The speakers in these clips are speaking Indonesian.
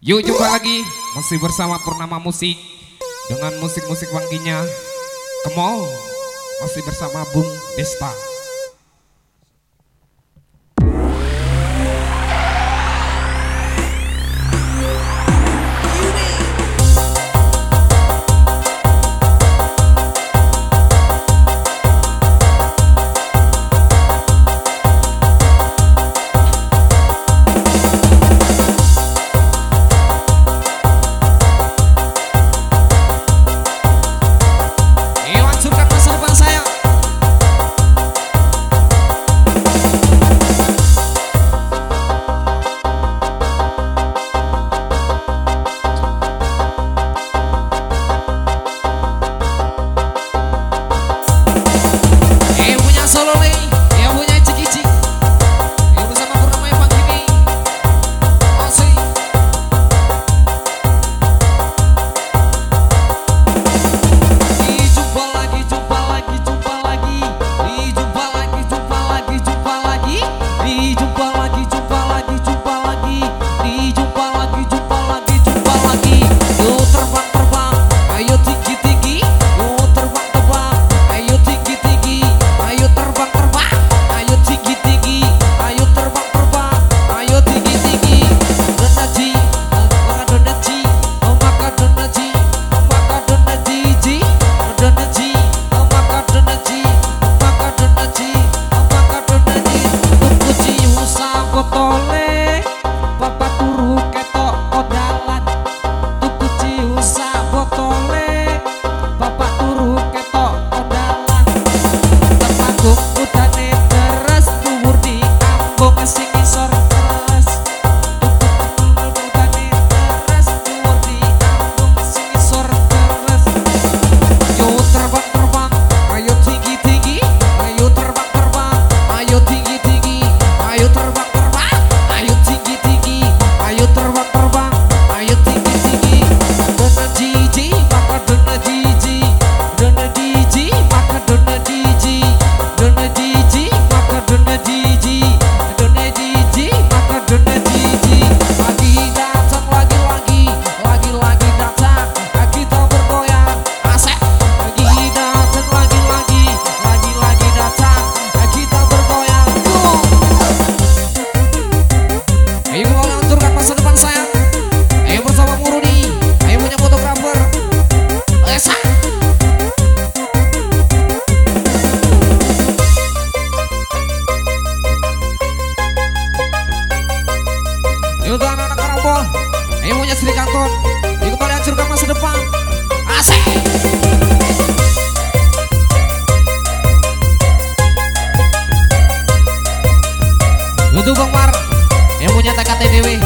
Yuk jumpa lagi masih bersama Purnama Musik dengan musik-musik wanginya. Kemol masih bersama Bung Desta. Untuk anak-anak Karambol. Yang punya Sri Kanton Yang kembali hancurkan masa depan. Asik. Untuk Bang Mar. Yang punya TKT Dewi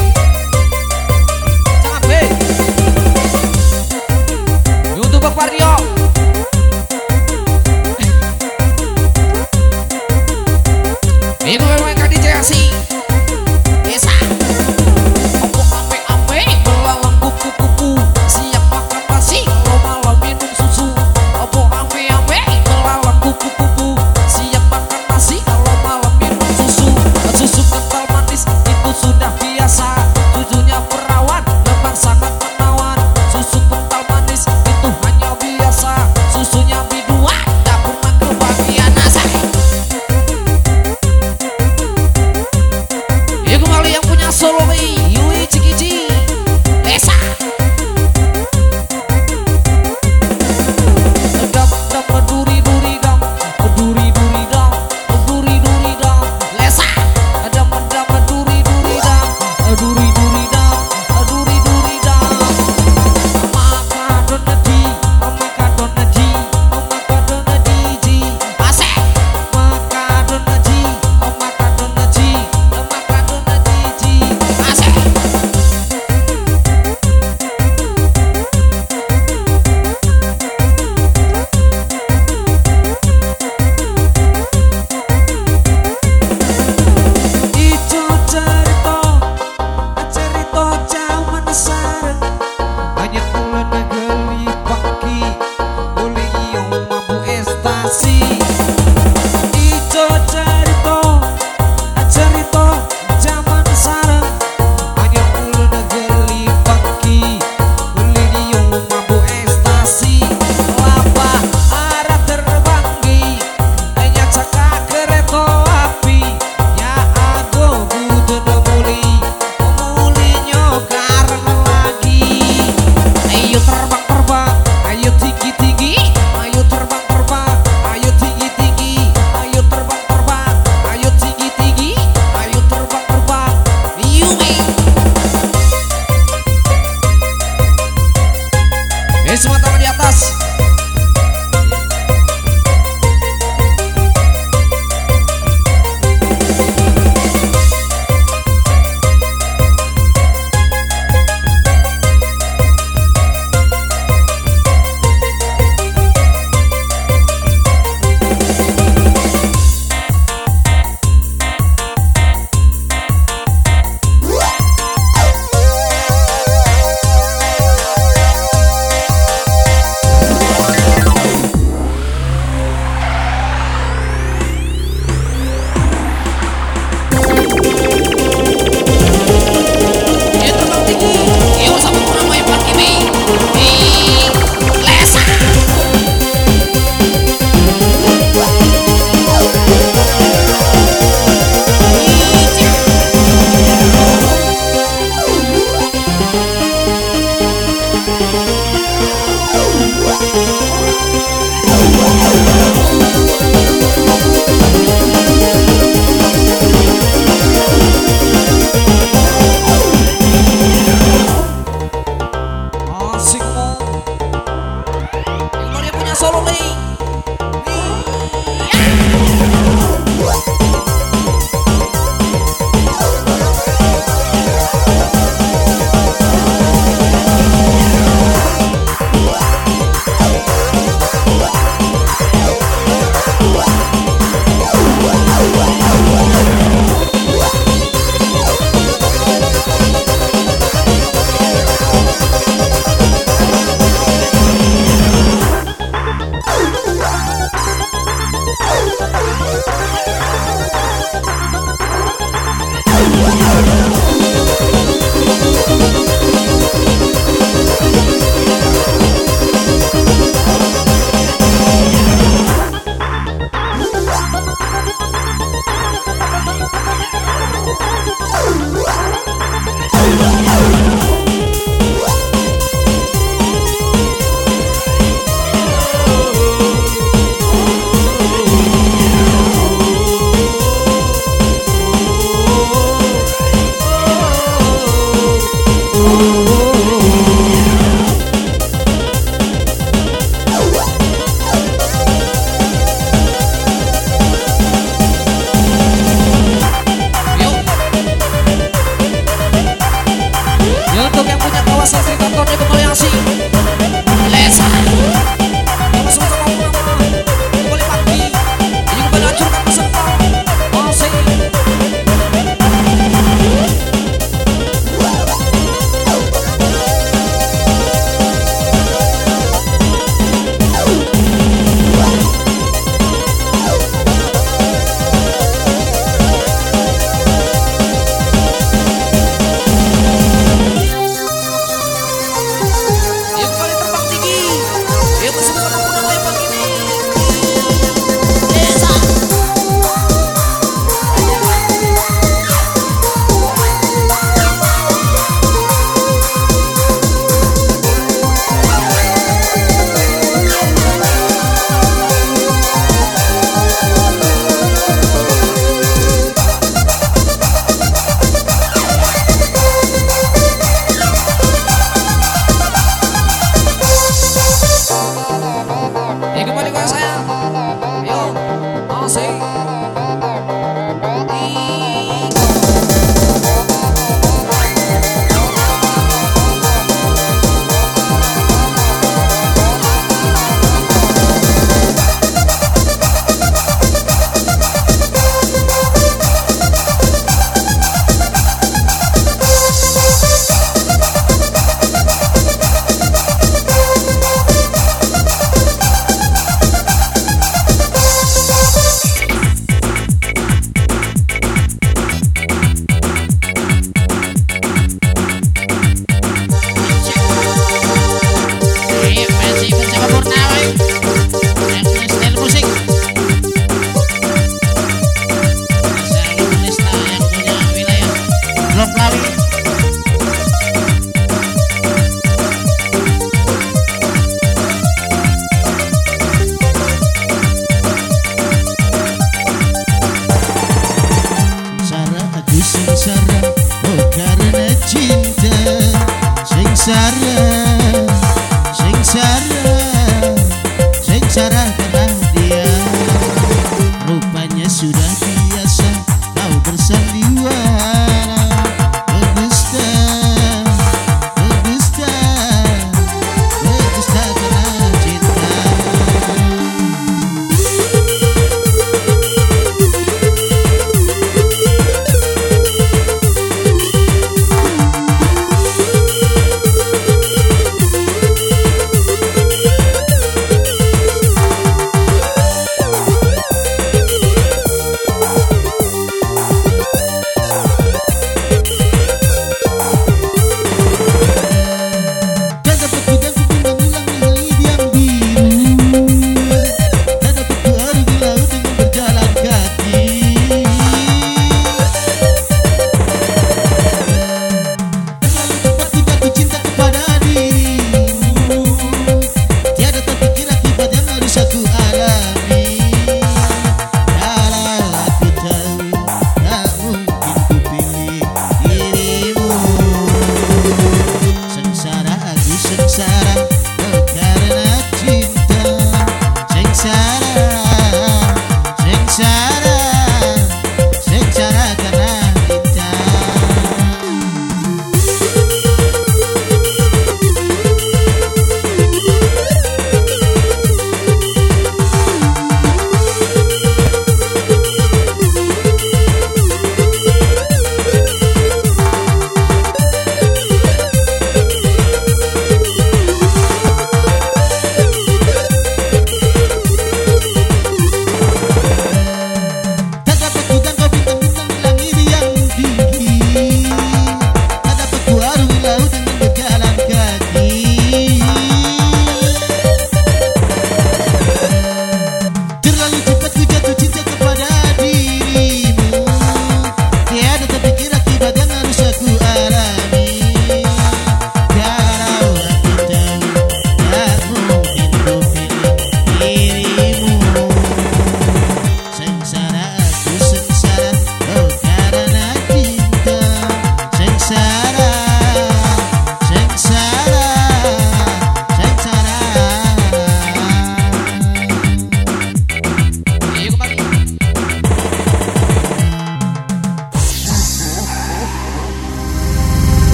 vas a fritar con ritmo así.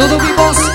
Nildo Bibos